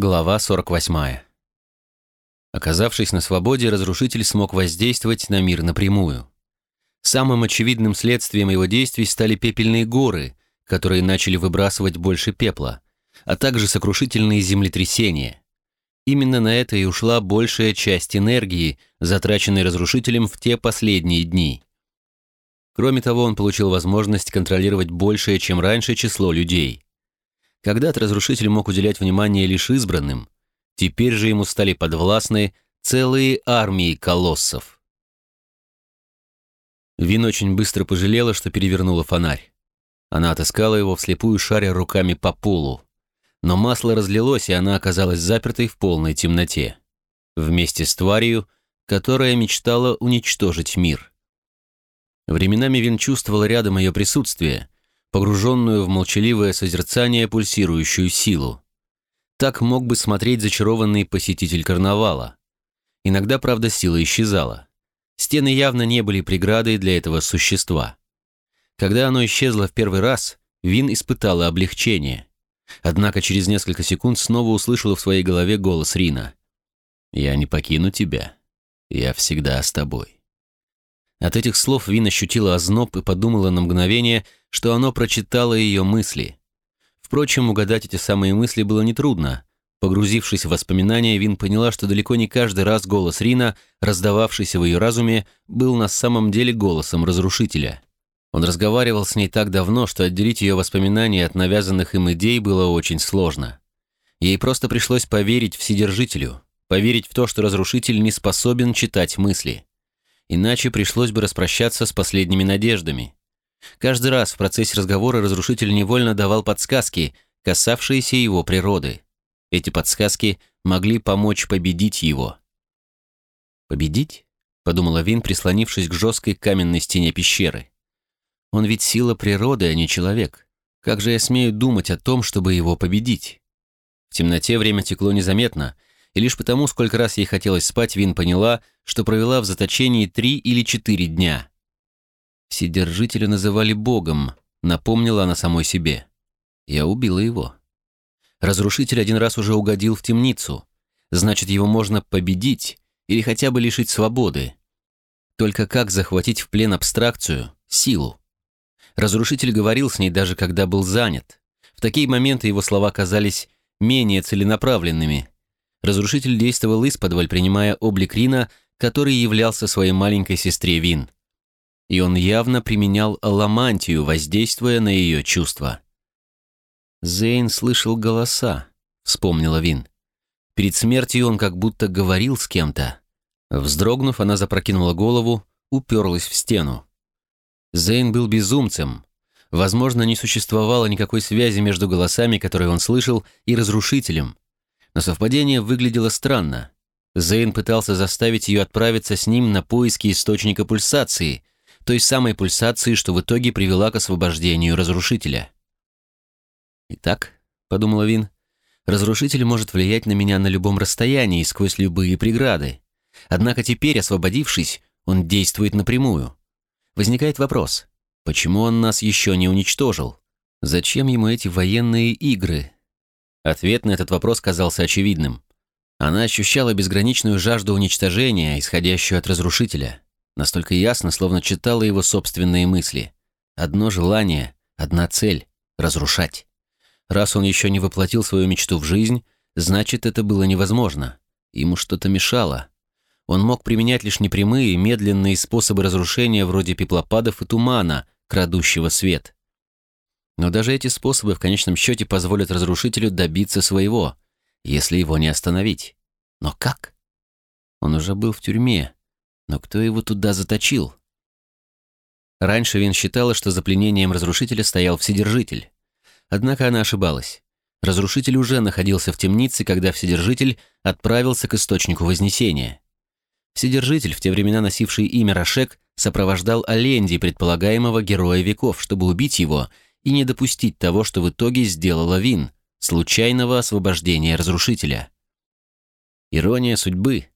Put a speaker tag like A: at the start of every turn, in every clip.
A: Глава 48. Оказавшись на свободе, разрушитель смог воздействовать на мир напрямую. Самым очевидным следствием его действий стали пепельные горы, которые начали выбрасывать больше пепла, а также сокрушительные землетрясения. Именно на это и ушла большая часть энергии, затраченной разрушителем в те последние дни. Кроме того, он получил возможность контролировать большее, чем раньше, число людей – когда-то разрушитель мог уделять внимание лишь избранным, теперь же ему стали подвластны целые армии колоссов. Вин очень быстро пожалела, что перевернула фонарь. Она отыскала его вслепую, шаря руками по полу. Но масло разлилось, и она оказалась запертой в полной темноте. Вместе с тварью, которая мечтала уничтожить мир. Временами Вин чувствовала рядом ее присутствие, погруженную в молчаливое созерцание пульсирующую силу. Так мог бы смотреть зачарованный посетитель карнавала. Иногда, правда, сила исчезала. Стены явно не были преградой для этого существа. Когда оно исчезло в первый раз, Вин испытала облегчение. Однако через несколько секунд снова услышала в своей голове голос Рина. «Я не покину тебя. Я всегда с тобой». От этих слов Вин ощутила озноб и подумала на мгновение, что оно прочитало ее мысли. Впрочем, угадать эти самые мысли было нетрудно. Погрузившись в воспоминания, Вин поняла, что далеко не каждый раз голос Рина, раздававшийся в ее разуме, был на самом деле голосом разрушителя. Он разговаривал с ней так давно, что отделить ее воспоминания от навязанных им идей было очень сложно. Ей просто пришлось поверить Вседержителю, поверить в то, что разрушитель не способен читать мысли иначе пришлось бы распрощаться с последними надеждами. Каждый раз в процессе разговора разрушитель невольно давал подсказки, касавшиеся его природы. Эти подсказки могли помочь победить его. «Победить?» — подумала Вин, прислонившись к жесткой каменной стене пещеры. «Он ведь сила природы, а не человек. Как же я смею думать о том, чтобы его победить?» В темноте время текло незаметно — и лишь потому, сколько раз ей хотелось спать, Вин поняла, что провела в заточении три или четыре дня. Вседержителя называли Богом, напомнила она самой себе. Я убила его. Разрушитель один раз уже угодил в темницу. Значит, его можно победить или хотя бы лишить свободы. Только как захватить в плен абстракцию, силу? Разрушитель говорил с ней даже когда был занят. В такие моменты его слова казались менее целенаправленными, Разрушитель действовал исподволь, принимая облик Рина, который являлся своей маленькой сестре Вин. И он явно применял аламантию, воздействуя на ее чувства. «Зейн слышал голоса», — вспомнила Вин. Перед смертью он как будто говорил с кем-то. Вздрогнув, она запрокинула голову, уперлась в стену. Зейн был безумцем. Возможно, не существовало никакой связи между голосами, которые он слышал, и разрушителем. Но совпадение выглядело странно. Зейн пытался заставить ее отправиться с ним на поиски источника пульсации, той самой пульсации, что в итоге привела к освобождению разрушителя. «Итак», — подумала Вин, — «разрушитель может влиять на меня на любом расстоянии сквозь любые преграды. Однако теперь, освободившись, он действует напрямую. Возникает вопрос, почему он нас еще не уничтожил? Зачем ему эти военные игры, Ответ на этот вопрос казался очевидным. Она ощущала безграничную жажду уничтожения, исходящую от разрушителя. Настолько ясно, словно читала его собственные мысли. Одно желание, одна цель — разрушать. Раз он еще не воплотил свою мечту в жизнь, значит, это было невозможно. Ему что-то мешало. Он мог применять лишь непрямые, медленные способы разрушения вроде пеплопадов и тумана, крадущего свет. Но даже эти способы в конечном счете позволят разрушителю добиться своего, если его не остановить. Но как? Он уже был в тюрьме, но кто его туда заточил? Раньше Вин считала, что за пленением разрушителя стоял Вседержитель. Однако она ошибалась. Разрушитель уже находился в темнице, когда Вседержитель отправился к источнику Вознесения. Вседержитель, в те времена носивший имя Рашек, сопровождал Аленди, предполагаемого героя веков, чтобы убить его – и не допустить того, что в итоге сделала Вин, случайного освобождения разрушителя. Ирония судьбы.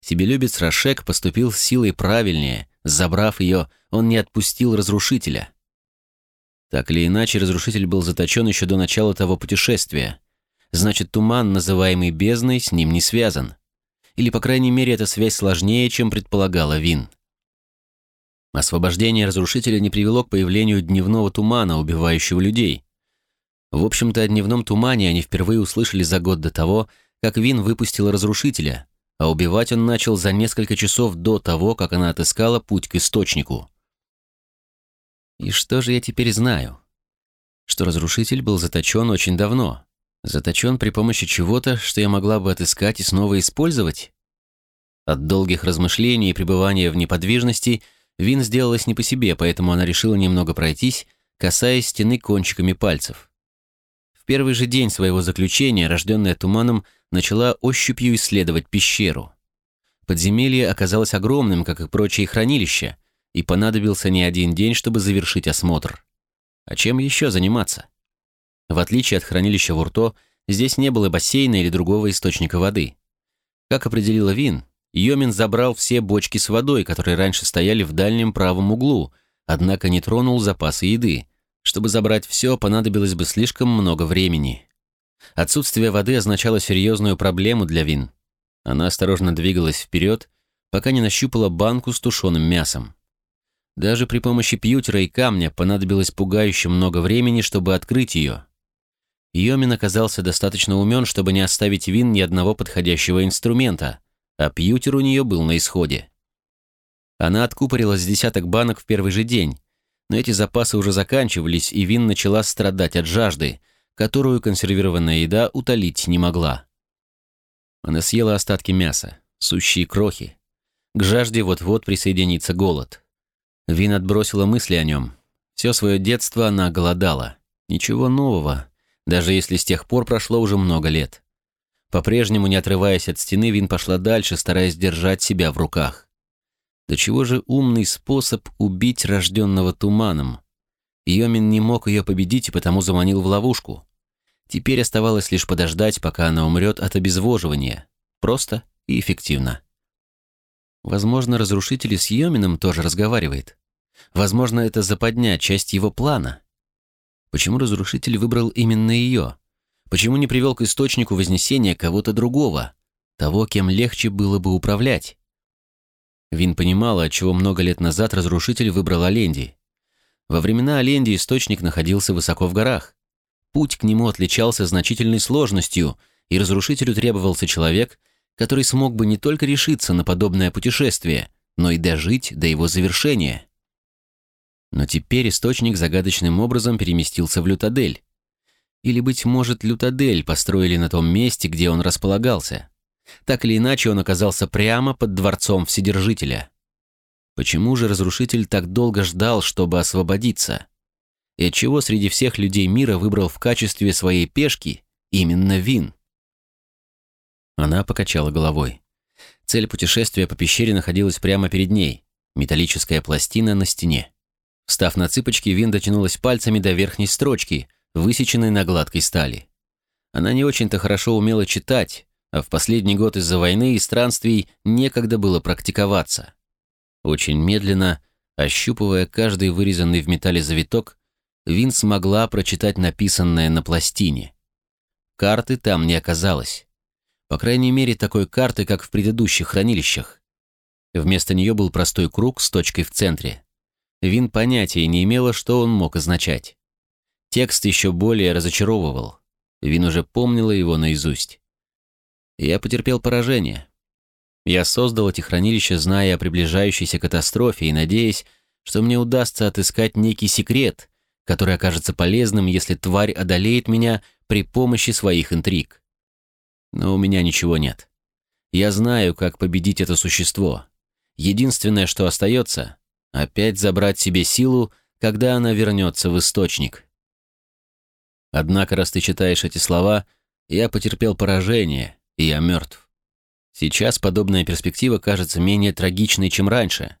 A: Себелюбец Рашек поступил с силой правильнее, забрав ее, он не отпустил разрушителя. Так или иначе, разрушитель был заточен еще до начала того путешествия. Значит, туман, называемый бездной, с ним не связан. Или, по крайней мере, эта связь сложнее, чем предполагала Вин. Освобождение разрушителя не привело к появлению дневного тумана, убивающего людей. В общем-то, о дневном тумане они впервые услышали за год до того, как Вин выпустила разрушителя, а убивать он начал за несколько часов до того, как она отыскала путь к источнику. И что же я теперь знаю? Что разрушитель был заточен очень давно. Заточен при помощи чего-то, что я могла бы отыскать и снова использовать? От долгих размышлений и пребывания в неподвижности Вин сделалась не по себе, поэтому она решила немного пройтись, касаясь стены кончиками пальцев. В первый же день своего заключения, рожденная туманом, начала ощупью исследовать пещеру. Подземелье оказалось огромным, как и прочие хранилища, и понадобился не один день, чтобы завершить осмотр. А чем еще заниматься? В отличие от хранилища Вурто, здесь не было бассейна или другого источника воды. Как определила Вин, Йомин забрал все бочки с водой, которые раньше стояли в дальнем правом углу, однако не тронул запасы еды. Чтобы забрать все, понадобилось бы слишком много времени. Отсутствие воды означало серьезную проблему для Вин. Она осторожно двигалась вперед, пока не нащупала банку с тушеным мясом. Даже при помощи пьютера и камня понадобилось пугающе много времени, чтобы открыть ее. Йомин оказался достаточно умен, чтобы не оставить Вин ни одного подходящего инструмента, а пьютер у нее был на исходе. Она откупорила с десяток банок в первый же день, но эти запасы уже заканчивались, и Вин начала страдать от жажды, которую консервированная еда утолить не могла. Она съела остатки мяса, сущие крохи. К жажде вот-вот присоединится голод. Вин отбросила мысли о нем. Все свое детство она голодала. Ничего нового, даже если с тех пор прошло уже много лет. По-прежнему, не отрываясь от стены, Вин пошла дальше, стараясь держать себя в руках. До чего же умный способ убить рожденного туманом? Йомин не мог ее победить и потому заманил в ловушку. Теперь оставалось лишь подождать, пока она умрет от обезвоживания. Просто и эффективно. Возможно, разрушитель с Йомином тоже разговаривает. Возможно, это западня, часть его плана. Почему разрушитель выбрал именно ее? Почему не привел к источнику вознесения кого-то другого? Того, кем легче было бы управлять? Вин понимала, отчего много лет назад разрушитель выбрал Оленди. Во времена Оленди источник находился высоко в горах. Путь к нему отличался значительной сложностью, и разрушителю требовался человек, который смог бы не только решиться на подобное путешествие, но и дожить до его завершения. Но теперь источник загадочным образом переместился в Лютадель. Или, быть может, Лютадель построили на том месте, где он располагался. Так или иначе, он оказался прямо под дворцом Вседержителя. Почему же разрушитель так долго ждал, чтобы освободиться? И отчего среди всех людей мира выбрал в качестве своей пешки именно Вин? Она покачала головой. Цель путешествия по пещере находилась прямо перед ней. Металлическая пластина на стене. Встав на цыпочки, Вин дотянулась пальцами до верхней строчки, высеченной на гладкой стали. Она не очень-то хорошо умела читать, а в последний год из-за войны и странствий некогда было практиковаться. Очень медленно, ощупывая каждый вырезанный в металле завиток, Вин смогла прочитать написанное на пластине. Карты там не оказалось. По крайней мере, такой карты, как в предыдущих хранилищах. Вместо нее был простой круг с точкой в центре. Вин понятия не имела, что он мог означать. Текст еще более разочаровывал. Вин уже помнила его наизусть. Я потерпел поражение. Я создал эти хранилища, зная о приближающейся катастрофе и надеясь, что мне удастся отыскать некий секрет, который окажется полезным, если тварь одолеет меня при помощи своих интриг. Но у меня ничего нет. Я знаю, как победить это существо. Единственное, что остается, опять забрать себе силу, когда она вернется в источник. Однако, раз ты читаешь эти слова, я потерпел поражение, и я мертв. Сейчас подобная перспектива кажется менее трагичной, чем раньше.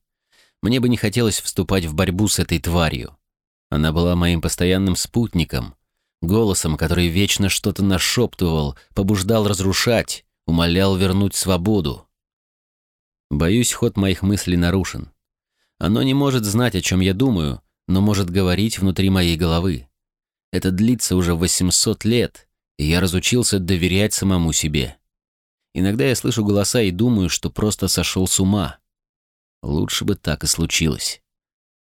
A: Мне бы не хотелось вступать в борьбу с этой тварью. Она была моим постоянным спутником, голосом, который вечно что-то нашептывал, побуждал разрушать, умолял вернуть свободу. Боюсь, ход моих мыслей нарушен. Оно не может знать, о чем я думаю, но может говорить внутри моей головы. Это длится уже 800 лет, и я разучился доверять самому себе. Иногда я слышу голоса и думаю, что просто сошел с ума. Лучше бы так и случилось.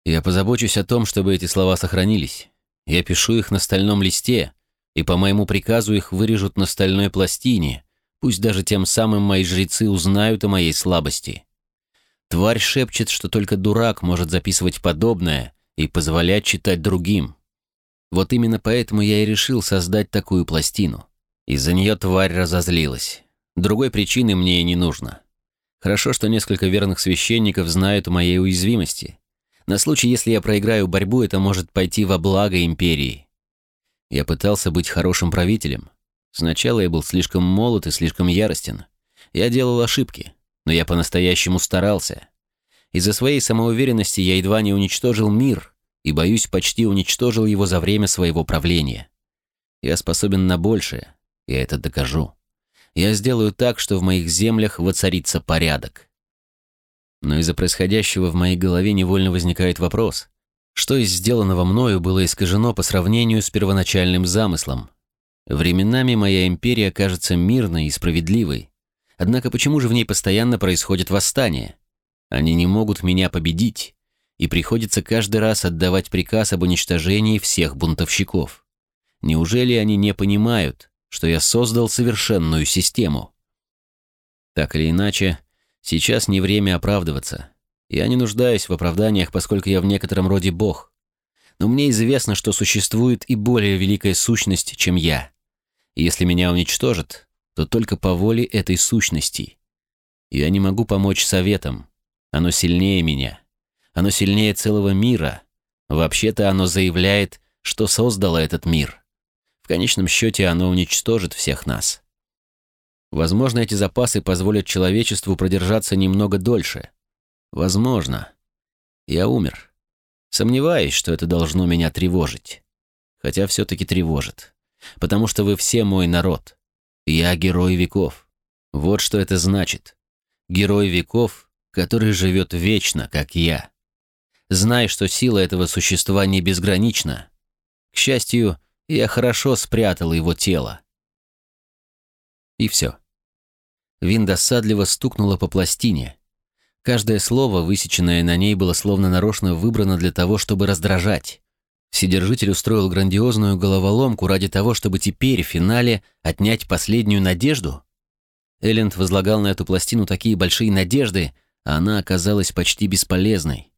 A: Я позабочусь о том, чтобы эти слова сохранились. Я пишу их на стальном листе, и по моему приказу их вырежут на стальной пластине, пусть даже тем самым мои жрецы узнают о моей слабости. Тварь шепчет, что только дурак может записывать подобное и позволять читать другим. Вот именно поэтому я и решил создать такую пластину. Из-за нее тварь разозлилась. Другой причины мне и не нужно. Хорошо, что несколько верных священников знают о моей уязвимости. На случай, если я проиграю борьбу, это может пойти во благо империи. Я пытался быть хорошим правителем. Сначала я был слишком молод и слишком яростен. Я делал ошибки, но я по-настоящему старался. Из-за своей самоуверенности я едва не уничтожил мир, и, боюсь, почти уничтожил его за время своего правления. Я способен на большее, я это докажу. Я сделаю так, что в моих землях воцарится порядок. Но из-за происходящего в моей голове невольно возникает вопрос, что из сделанного мною было искажено по сравнению с первоначальным замыслом. Временами моя империя кажется мирной и справедливой. Однако почему же в ней постоянно происходит восстание? Они не могут меня победить, и приходится каждый раз отдавать приказ об уничтожении всех бунтовщиков. Неужели они не понимают, что я создал совершенную систему? Так или иначе, сейчас не время оправдываться. Я не нуждаюсь в оправданиях, поскольку я в некотором роде бог. Но мне известно, что существует и более великая сущность, чем я. И если меня уничтожат, то только по воле этой сущности. Я не могу помочь советам. Оно сильнее меня. Оно сильнее целого мира. Вообще-то оно заявляет, что создало этот мир. В конечном счете оно уничтожит всех нас. Возможно, эти запасы позволят человечеству продержаться немного дольше. Возможно. Я умер. Сомневаюсь, что это должно меня тревожить. Хотя все-таки тревожит. Потому что вы все мой народ. Я герой веков. Вот что это значит. Герой веков, который живет вечно, как я. Знай, что сила этого существа не безгранична. К счастью, я хорошо спрятал его тело. И все. Вин досадливо стукнула по пластине. Каждое слово, высеченное на ней, было словно нарочно выбрано для того, чтобы раздражать. Вседержитель устроил грандиозную головоломку ради того, чтобы теперь, в финале, отнять последнюю надежду. Элленд возлагал на эту пластину такие большие надежды, а она оказалась почти бесполезной.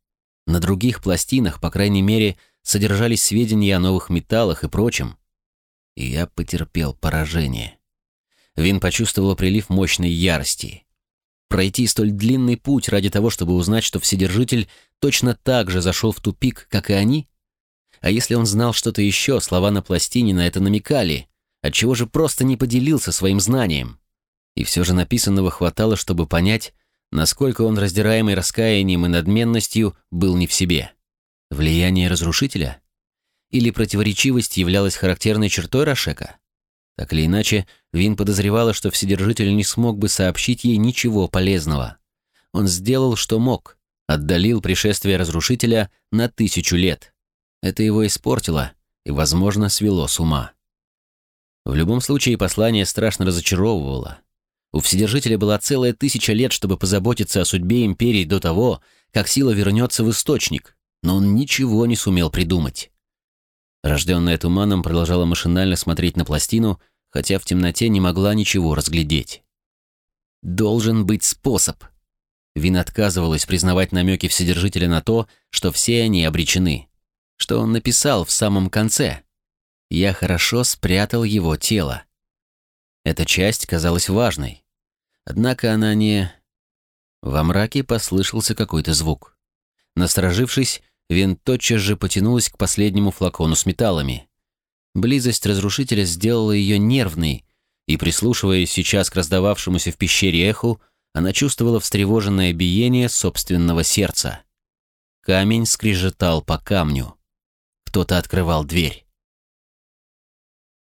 A: На других пластинах, по крайней мере, содержались сведения о новых металлах и прочем. И я потерпел поражение. Вин почувствовал прилив мощной ярости. Пройти столь длинный путь ради того, чтобы узнать, что Вседержитель точно так же зашел в тупик, как и они? А если он знал что-то еще, слова на пластине на это намекали, отчего же просто не поделился своим знанием? И все же написанного хватало, чтобы понять, насколько он, раздираемый раскаянием и надменностью, был не в себе. Влияние разрушителя? Или противоречивость являлась характерной чертой Рашека? Так или иначе, Вин подозревала, что Вседержитель не смог бы сообщить ей ничего полезного. Он сделал, что мог, отдалил пришествие разрушителя на тысячу лет. Это его испортило и, возможно, свело с ума. В любом случае, послание страшно разочаровывало. У Вседержителя была целая тысяча лет, чтобы позаботиться о судьбе Империи до того, как сила вернется в Источник, но он ничего не сумел придумать. Рожденная туманом продолжала машинально смотреть на пластину, хотя в темноте не могла ничего разглядеть. «Должен быть способ». Вин отказывалась признавать намеки Вседержителя на то, что все они обречены. Что он написал в самом конце. «Я хорошо спрятал его тело». Эта часть казалась важной. Однако она не... Во мраке послышался какой-то звук. Насторожившись, Вин тотчас же потянулась к последнему флакону с металлами. Близость разрушителя сделала ее нервной, и, прислушиваясь сейчас к раздававшемуся в пещере эху, она чувствовала встревоженное биение собственного сердца. Камень скрежетал по камню. Кто-то открывал дверь.